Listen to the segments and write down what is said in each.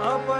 up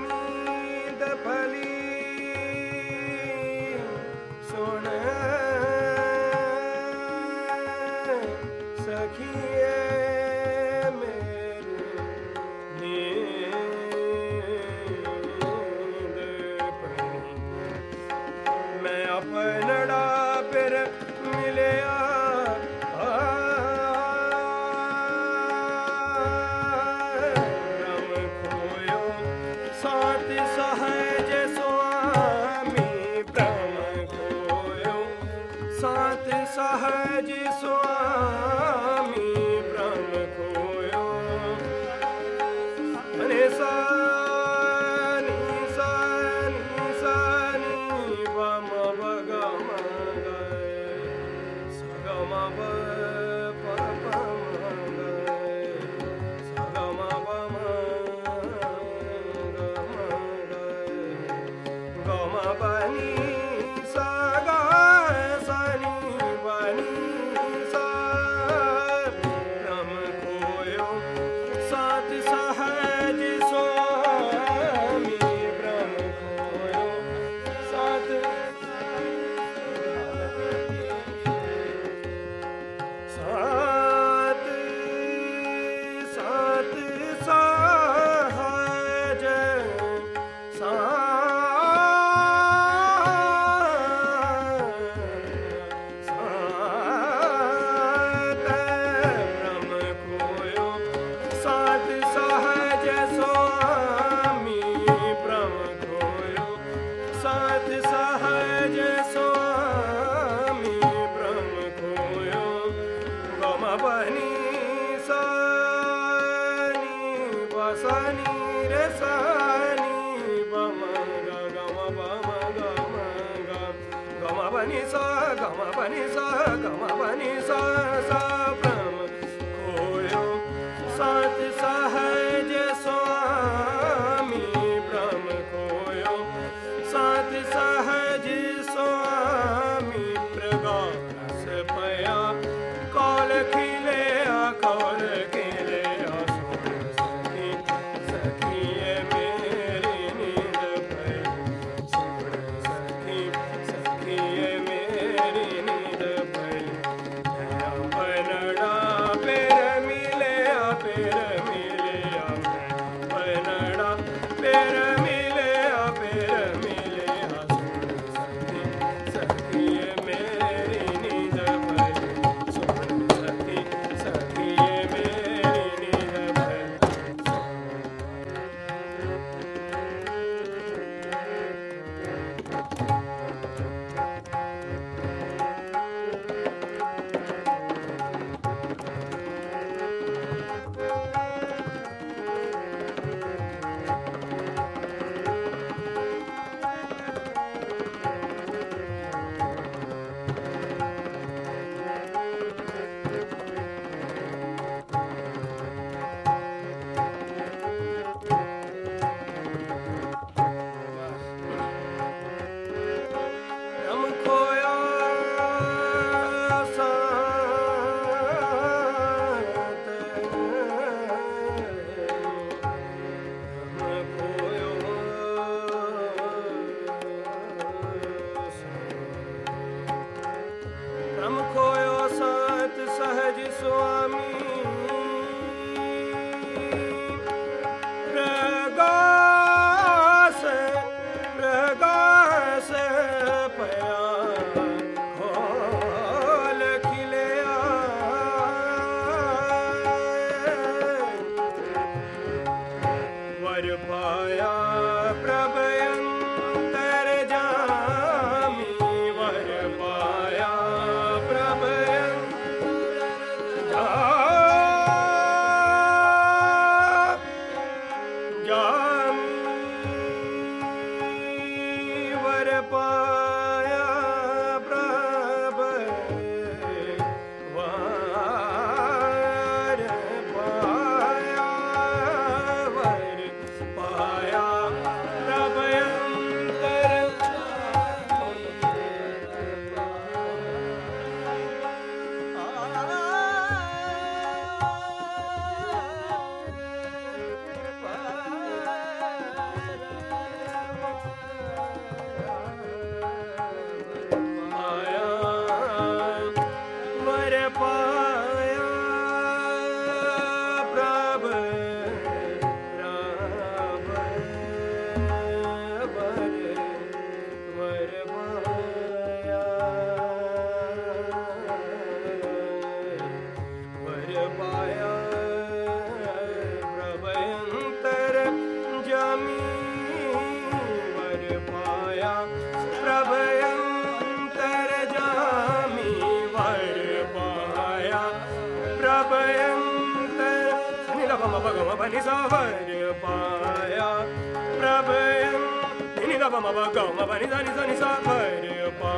ba ma ba ga ma ba ni za ni za ni za pa re pa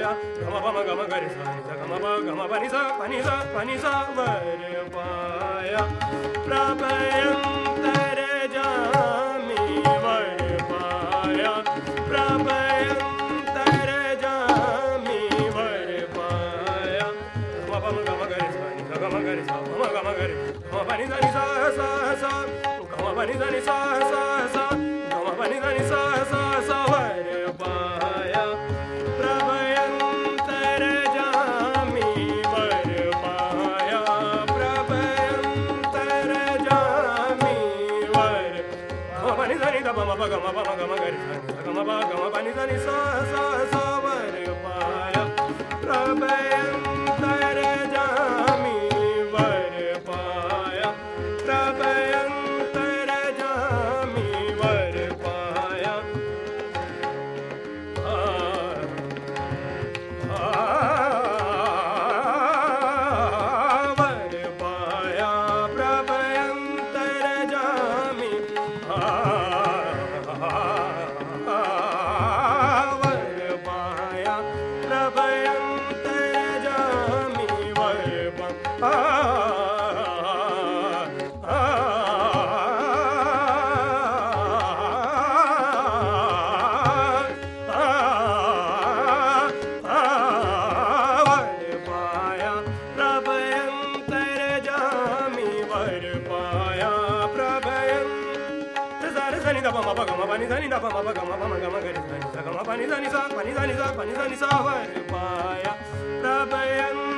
ya ga ma ba ma ga ma ga re sa ni za ga ma ba ga ma ba ni za pa ni za pa ni za pa re pa ya ra pa yam ta re ja mi va re pa ya ra pa yam ta re ja mi va re pa ya ga ma ba ma ga ma ga re sa ni za ga ma ga re sa ma ga ma ga re ma ba ni za ni za sa sa ga ma ba ni za ni sa sa sa प्रभयन्त ba gama ba gama gari sa gama pani zani sa pani zani sa pani zani sa ba ya rabaya